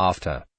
after.